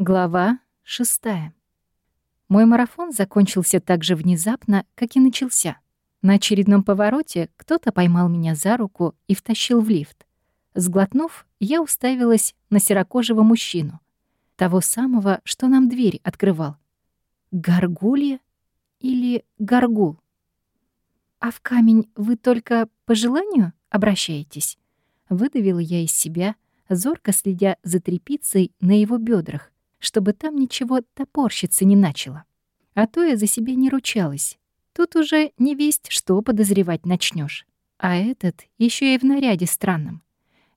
Глава шестая. Мой марафон закончился так же внезапно, как и начался. На очередном повороте кто-то поймал меня за руку и втащил в лифт. Сглотнув, я уставилась на серокожего мужчину. Того самого, что нам дверь открывал. Горгулья или горгул? «А в камень вы только по желанию обращаетесь?» Выдавила я из себя, зорко следя за трепицей на его бедрах, чтобы там ничего топорщиться не начало. А то я за себя не ручалась. Тут уже не весть, что подозревать начнешь. А этот еще и в наряде странном.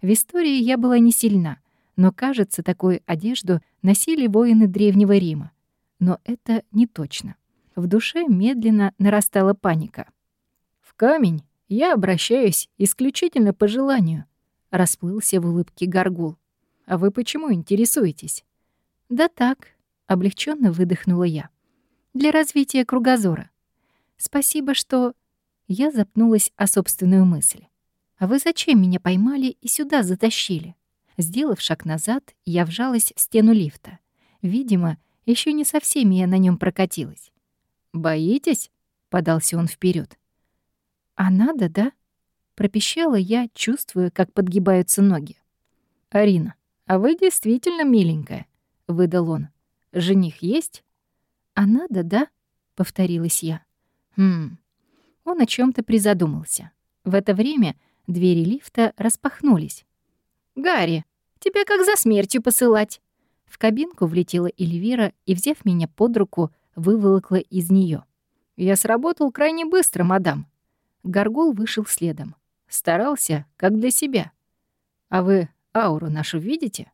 В истории я была не сильна, но, кажется, такую одежду носили воины Древнего Рима. Но это не точно. В душе медленно нарастала паника. «В камень я обращаюсь исключительно по желанию», — расплылся в улыбке Гаргул. «А вы почему интересуетесь?» «Да так», — облегченно выдохнула я. «Для развития кругозора. Спасибо, что...» Я запнулась о собственную мысль. «А вы зачем меня поймали и сюда затащили?» Сделав шаг назад, я вжалась в стену лифта. Видимо, еще не со всеми я на нем прокатилась. «Боитесь?» — подался он вперед. «А надо, да?» — пропищала я, чувствуя, как подгибаются ноги. «Арина, а вы действительно миленькая выдал он. «Жених есть?» «А надо, да?» — повторилась я. «Хм...» Он о чем то призадумался. В это время двери лифта распахнулись. «Гарри, тебя как за смертью посылать?» В кабинку влетела Эльвира и, взяв меня под руку, выволокла из нее. «Я сработал крайне быстро, мадам». Горгул вышел следом. Старался, как для себя. «А вы ауру нашу видите?»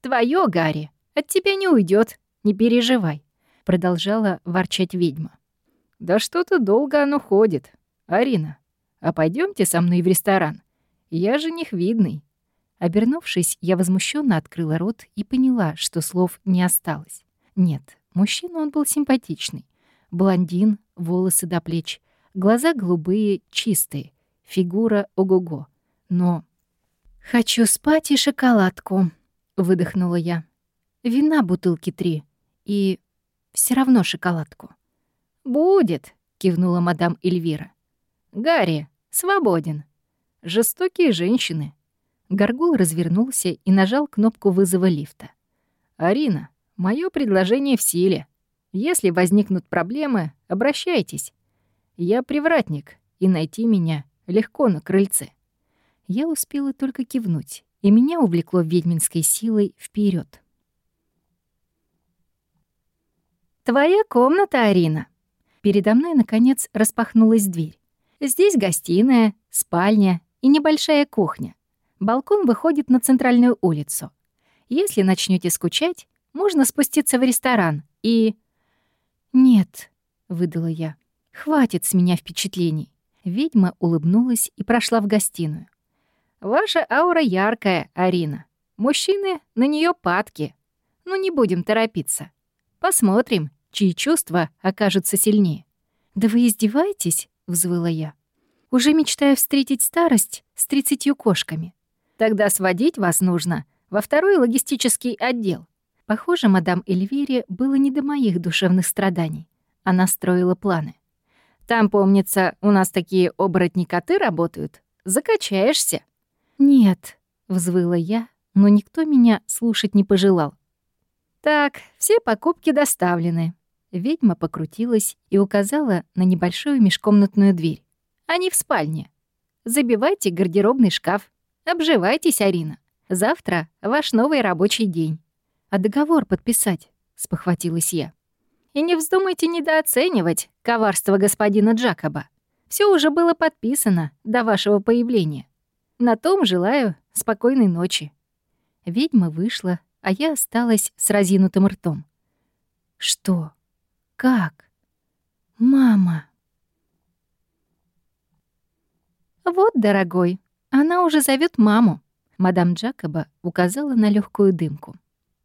«Твоё, Гарри!» От тебя не уйдет, не переживай», — продолжала ворчать ведьма. «Да что-то долго оно ходит. Арина, а пойдемте со мной в ресторан? Я жених видный». Обернувшись, я возмущенно открыла рот и поняла, что слов не осталось. Нет, мужчина он был симпатичный. Блондин, волосы до плеч, глаза голубые, чистые, фигура ого-го. Но... «Хочу спать и шоколадку», — выдохнула я. Вина бутылки три и все равно шоколадку. «Будет», — кивнула мадам Эльвира. «Гарри, свободен. Жестокие женщины». Горгул развернулся и нажал кнопку вызова лифта. «Арина, мое предложение в силе. Если возникнут проблемы, обращайтесь. Я привратник, и найти меня легко на крыльце». Я успела только кивнуть, и меня увлекло ведьминской силой вперед. «Твоя комната, Арина». Передо мной, наконец, распахнулась дверь. Здесь гостиная, спальня и небольшая кухня. Балкон выходит на центральную улицу. Если начнете скучать, можно спуститься в ресторан и... «Нет», — выдала я, — «хватит с меня впечатлений». Ведьма улыбнулась и прошла в гостиную. «Ваша аура яркая, Арина. Мужчины на нее падки. Ну, не будем торопиться. Посмотрим, чьи чувства окажутся сильнее. «Да вы издеваетесь?» — взвыла я. «Уже мечтаю встретить старость с тридцатью кошками. Тогда сводить вас нужно во второй логистический отдел». Похоже, мадам Эльвире было не до моих душевных страданий. Она строила планы. «Там, помнится, у нас такие оборотни-коты работают. Закачаешься». «Нет», — взвыла я, но никто меня слушать не пожелал. «Так, все покупки доставлены. Ведьма покрутилась и указала на небольшую межкомнатную дверь. «Они в спальне. Забивайте гардеробный шкаф. Обживайтесь, Арина. Завтра ваш новый рабочий день». «А договор подписать?» — спохватилась я. «И не вздумайте недооценивать коварство господина Джакоба. Все уже было подписано до вашего появления. На том желаю спокойной ночи». Ведьма вышла, а я осталась с разинутым ртом. «Что?» Как? Мама. Вот, дорогой, она уже зовет маму. Мадам Джакоба указала на легкую дымку.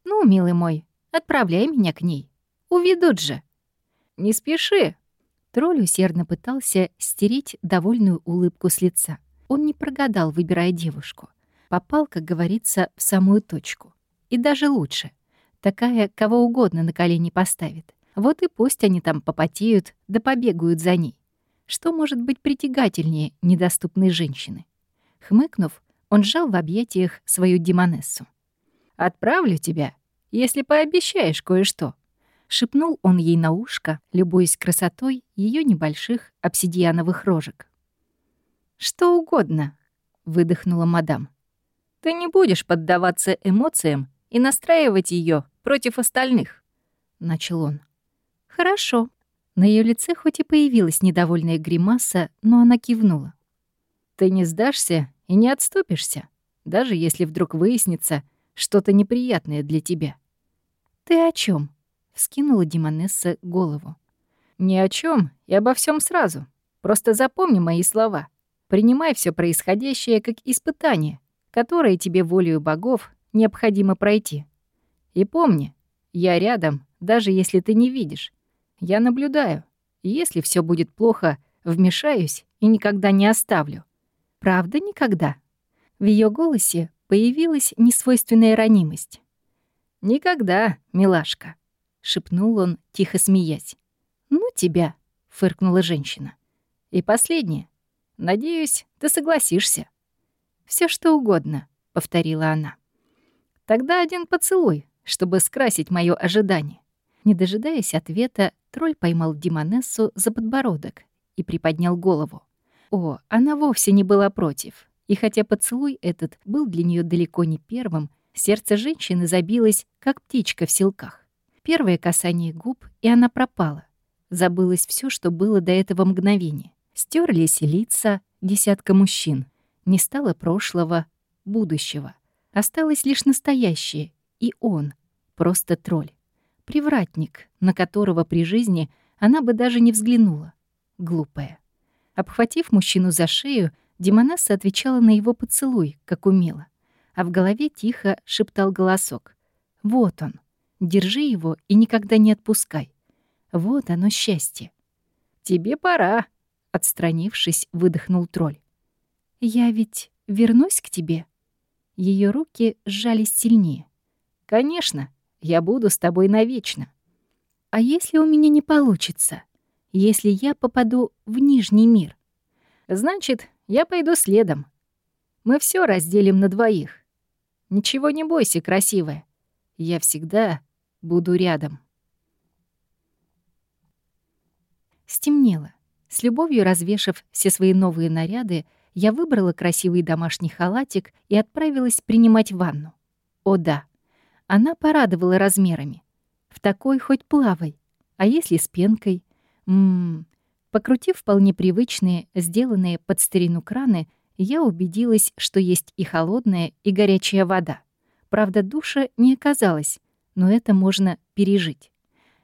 Ну, милый мой, отправляй меня к ней. Уведут же. Не спеши. Тролль усердно пытался стереть довольную улыбку с лица. Он не прогадал, выбирая девушку. Попал, как говорится, в самую точку. И даже лучше — Такая кого угодно на колени поставит. Вот и пусть они там попотеют да побегают за ней. Что может быть притягательнее недоступной женщины? Хмыкнув, он сжал в объятиях свою демонессу. «Отправлю тебя, если пообещаешь кое-что», — шепнул он ей на ушко, любуясь красотой ее небольших обсидиановых рожек. «Что угодно», — выдохнула мадам. «Ты не будешь поддаваться эмоциям и настраивать ее против остальных», — начал он. «Хорошо». На ее лице хоть и появилась недовольная гримаса, но она кивнула. «Ты не сдашься и не отступишься, даже если вдруг выяснится что-то неприятное для тебя». «Ты о чем? вскинула Димонесса голову. «Ни о чем и обо всем сразу. Просто запомни мои слова. Принимай все происходящее как испытание, которое тебе волею богов необходимо пройти. И помни, я рядом, даже если ты не видишь. Я наблюдаю. Если все будет плохо, вмешаюсь и никогда не оставлю. Правда, никогда. В ее голосе появилась несвойственная ранимость. «Никогда, милашка», — шепнул он, тихо смеясь. «Ну тебя», — фыркнула женщина. «И последнее. Надеюсь, ты согласишься». Все что угодно», — повторила она. «Тогда один поцелуй, чтобы скрасить мое ожидание». Не дожидаясь ответа, тролль поймал Димонессу за подбородок и приподнял голову. О, она вовсе не была против. И хотя поцелуй этот был для нее далеко не первым, сердце женщины забилось, как птичка в селках. Первое касание губ, и она пропала. Забылось все, что было до этого мгновения. Стерлись лица десятка мужчин. Не стало прошлого, будущего. Осталось лишь настоящее, и он, просто тролль. Привратник, на которого при жизни она бы даже не взглянула. Глупая. Обхватив мужчину за шею, Демонесса отвечала на его поцелуй, как умела. А в голове тихо шептал голосок. «Вот он. Держи его и никогда не отпускай. Вот оно счастье». «Тебе пора», — отстранившись, выдохнул тролль. «Я ведь вернусь к тебе?» Ее руки сжались сильнее. «Конечно, я буду с тобой навечно. А если у меня не получится? Если я попаду в Нижний мир? Значит, я пойду следом. Мы все разделим на двоих. Ничего не бойся, красивая. Я всегда буду рядом. Стемнело. С любовью развешав все свои новые наряды, я выбрала красивый домашний халатик и отправилась принимать ванну. О да, она порадовала размерами. В такой хоть плавай. А если с пенкой? Ммм. Покрутив вполне привычные, сделанные под старину краны, я убедилась, что есть и холодная, и горячая вода. Правда, душа не оказалось, но это можно пережить.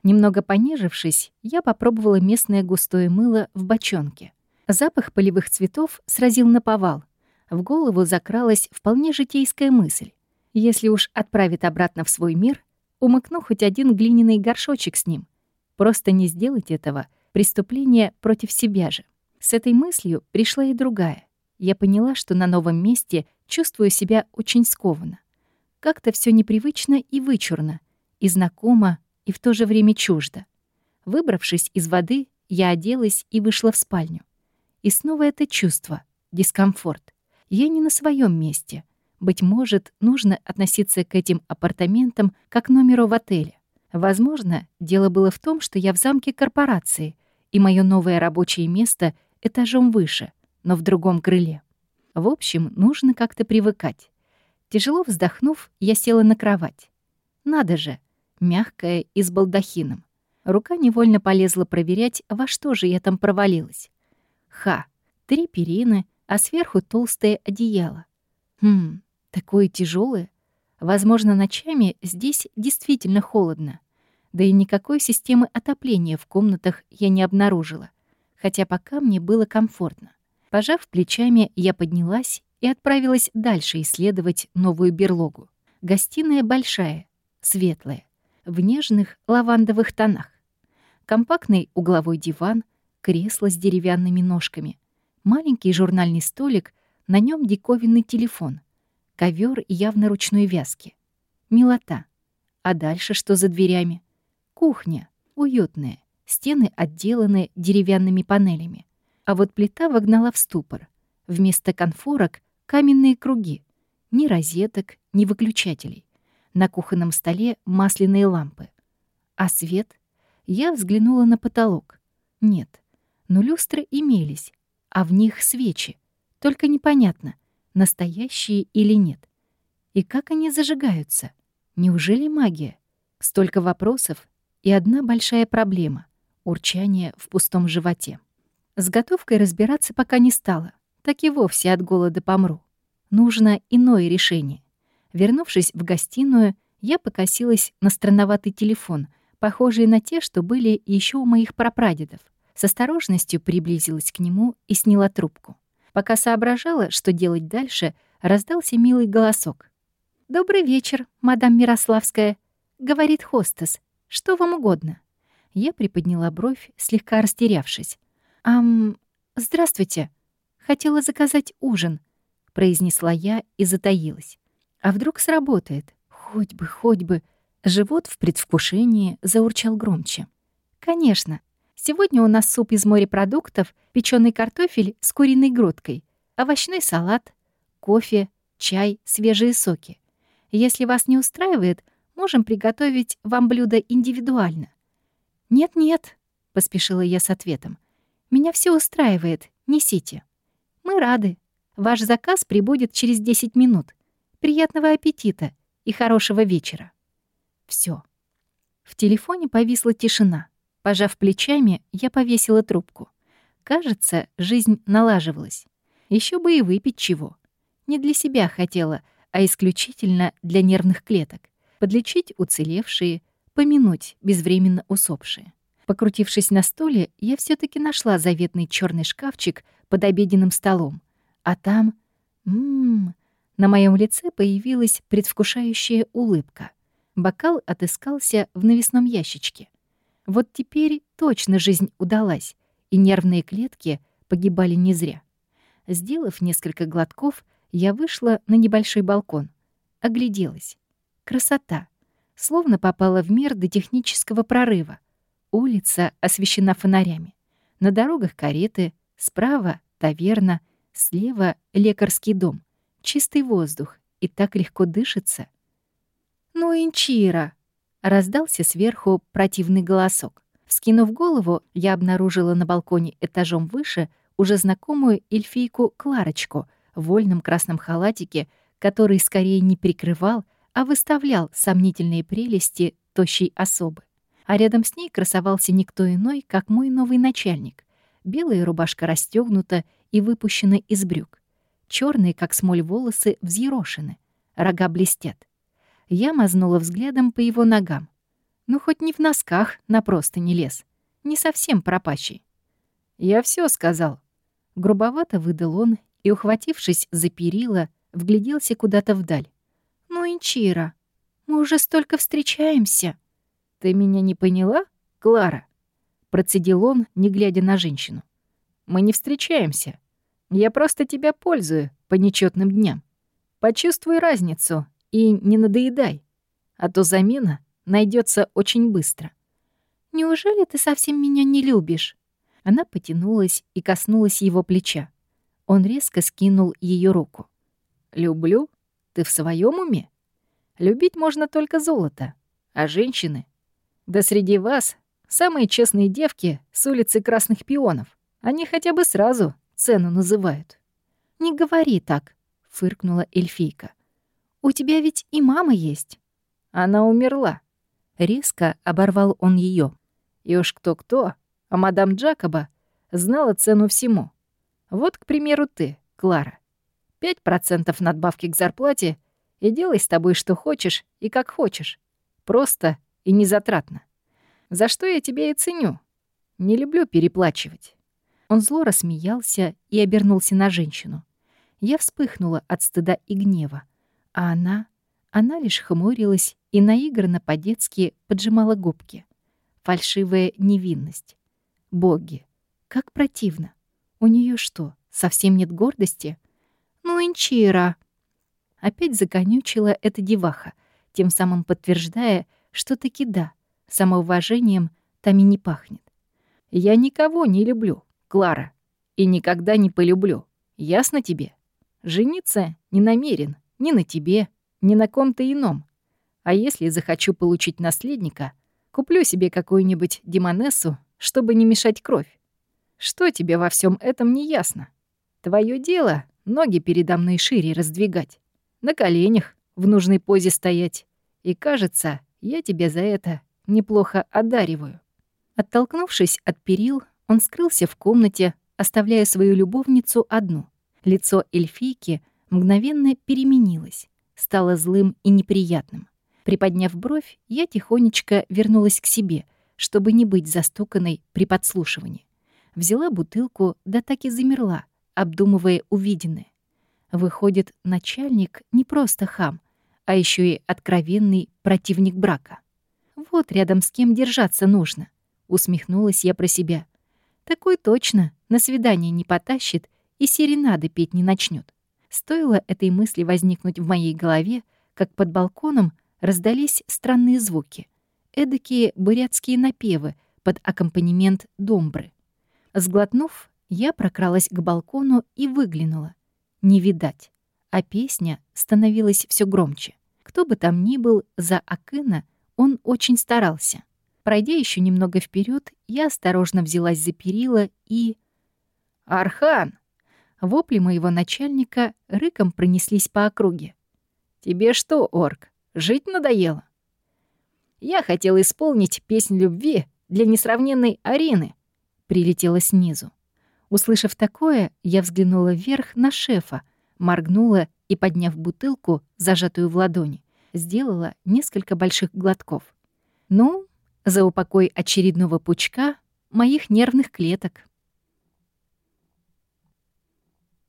Немного понежившись, я попробовала местное густое мыло в бочонке. Запах полевых цветов сразил на повал. В голову закралась вполне житейская мысль. Если уж отправит обратно в свой мир, умыкну хоть один глиняный горшочек с ним. Просто не сделать этого — преступление против себя же. С этой мыслью пришла и другая. Я поняла, что на новом месте чувствую себя очень скованно. Как-то все непривычно и вычурно, и знакомо, и в то же время чуждо. Выбравшись из воды, я оделась и вышла в спальню. И снова это чувство — дискомфорт. Я не на своем месте — быть может, нужно относиться к этим апартаментам как к номеру в отеле. Возможно, дело было в том, что я в замке корпорации, и мое новое рабочее место этажом выше, но в другом крыле. В общем, нужно как-то привыкать. Тяжело вздохнув, я села на кровать. Надо же, мягкая и с балдахином. Рука невольно полезла проверять, во что же я там провалилась. Ха, три перины, а сверху толстое одеяло. Хм, Такое тяжелое. Возможно, ночами здесь действительно холодно. Да и никакой системы отопления в комнатах я не обнаружила. Хотя пока мне было комфортно. Пожав плечами, я поднялась и отправилась дальше исследовать новую берлогу. Гостиная большая, светлая, в нежных лавандовых тонах. Компактный угловой диван, кресло с деревянными ножками, маленький журнальный столик, на нем диковинный телефон — ковер явно ручной вязки. Милота. А дальше что за дверями? Кухня, уютная, стены отделаны деревянными панелями. А вот плита вогнала в ступор. Вместо конфорок — каменные круги. Ни розеток, ни выключателей. На кухонном столе масляные лампы. А свет? Я взглянула на потолок. Нет, но люстры имелись, а в них свечи. Только непонятно, настоящие или нет. И как они зажигаются? Неужели магия? Столько вопросов и одна большая проблема — урчание в пустом животе. С готовкой разбираться пока не стала, так и вовсе от голода помру. Нужно иное решение. Вернувшись в гостиную, я покосилась на странноватый телефон, похожий на те, что были еще у моих прапрадедов. С осторожностью приблизилась к нему и сняла трубку. Пока соображала, что делать дальше, раздался милый голосок. «Добрый вечер, мадам Мирославская», — говорит хостес. «Что вам угодно?» Я приподняла бровь, слегка растерявшись. «Ам, здравствуйте. Хотела заказать ужин», — произнесла я и затаилась. «А вдруг сработает? Хоть бы, хоть бы». Живот в предвкушении заурчал громче. «Конечно. Сегодня у нас суп из морепродуктов, печеный картофель с куриной грудкой, овощной салат, кофе, чай, свежие соки. Если вас не устраивает, можем приготовить вам блюдо индивидуально». «Нет-нет», — поспешила я с ответом. «Меня все устраивает, несите». «Мы рады. Ваш заказ прибудет через 10 минут. Приятного аппетита и хорошего вечера». Все. В телефоне повисла тишина. Пожав плечами, я повесила трубку. Кажется, жизнь налаживалась. Еще бы и выпить чего. Не для себя хотела, а исключительно для нервных клеток. Подлечить уцелевшие, помянуть безвременно усопшие. Покрутившись на стуле, я все таки нашла заветный черный шкафчик под обеденным столом. А там... Ммм... На моем лице появилась предвкушающая улыбка. Бокал отыскался в навесном ящичке. Вот теперь точно жизнь удалась, и нервные клетки погибали не зря. Сделав несколько глотков, я вышла на небольшой балкон. Огляделась. Красота. Словно попала в мир до технического прорыва. Улица освещена фонарями. На дорогах кареты, справа — таверна, слева — лекарский дом. Чистый воздух, и так легко дышится. «Ну, Инчира!» — раздался сверху противный голосок. Вскинув голову, я обнаружила на балконе этажом выше уже знакомую эльфийку Кларочку — в вольном красном халатике, который скорее не прикрывал, а выставлял сомнительные прелести тощей особы. А рядом с ней красовался никто иной, как мой новый начальник. Белая рубашка расстегнута и выпущена из брюк. Черные, как смоль, волосы взъерошены. Рога блестят. Я мазнула взглядом по его ногам. Ну, хоть не в носках на просто не лез. Не совсем пропащий. «Я все сказал». Грубовато выдал он и, ухватившись за перила, вгляделся куда-то вдаль. «Ну, Инчира, мы уже столько встречаемся». «Ты меня не поняла, Клара?» Процедил он, не глядя на женщину. «Мы не встречаемся. Я просто тебя пользую по нечетным дням. Почувствуй разницу и не надоедай, а то замена найдется очень быстро». «Неужели ты совсем меня не любишь?» Она потянулась и коснулась его плеча. Он резко скинул ее руку. «Люблю? Ты в своем уме? Любить можно только золото, а женщины? Да среди вас самые честные девки с улицы Красных Пионов. Они хотя бы сразу цену называют». «Не говори так», — фыркнула эльфийка. «У тебя ведь и мама есть». «Она умерла». Резко оборвал он ее. И уж кто-кто, а мадам Джакоба знала цену всему. Вот, к примеру, ты, Клара. 5% надбавки к зарплате и делай с тобой что хочешь и как хочешь. Просто и незатратно. За что я тебя и ценю. Не люблю переплачивать». Он зло рассмеялся и обернулся на женщину. Я вспыхнула от стыда и гнева, а она... Она лишь хмурилась и наигранно по-детски поджимала губки. Фальшивая невинность. Боги, как противно. У нее что, совсем нет гордости? Ну, Инчира. Опять законючила эта деваха. тем самым подтверждая, что таки да, самоуважением там и не пахнет. «Я никого не люблю, Клара, и никогда не полюблю. Ясно тебе? Жениться не намерен ни на тебе, ни на ком-то ином. А если захочу получить наследника, куплю себе какую-нибудь демонессу, чтобы не мешать кровь. Что тебе во всем этом не ясно? Твое дело — ноги передо мной шире раздвигать, на коленях, в нужной позе стоять. И кажется, я тебе за это неплохо одариваю». Оттолкнувшись от перил, он скрылся в комнате, оставляя свою любовницу одну. Лицо эльфийки мгновенно переменилось, стало злым и неприятным. Приподняв бровь, я тихонечко вернулась к себе, чтобы не быть застуканной при подслушивании. Взяла бутылку, да так и замерла, обдумывая увиденное. Выходит, начальник не просто хам, а еще и откровенный противник брака. Вот рядом с кем держаться нужно. Усмехнулась я про себя. Такой точно на свидание не потащит и серенады петь не начнет. Стоило этой мысли возникнуть в моей голове, как под балконом раздались странные звуки. Эдакие бурятские напевы под аккомпанемент домбры. Сглотнув, я прокралась к балкону и выглянула. Не видать. А песня становилась все громче. Кто бы там ни был за Акына, он очень старался. Пройдя еще немного вперед, я осторожно взялась за перила и... «Архан!» Вопли моего начальника рыком пронеслись по округе. «Тебе что, орк, жить надоело?» «Я хотел исполнить песнь любви для несравненной Арины», — прилетела снизу. Услышав такое, я взглянула вверх на шефа, моргнула и, подняв бутылку, зажатую в ладони, сделала несколько больших глотков. Ну, за упокой очередного пучка моих нервных клеток.